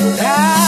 That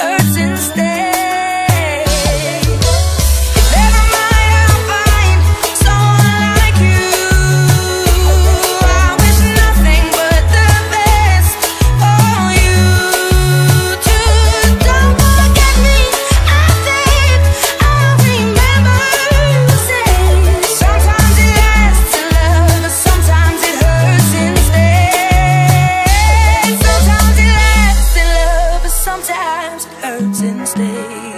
hurts in. Stay.